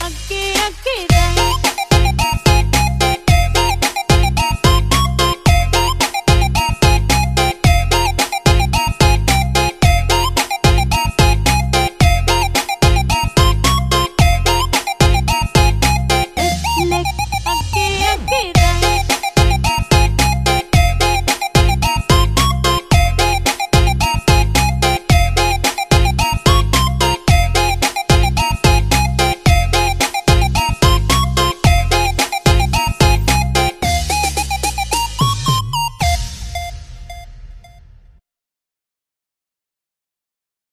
aquí, aquí,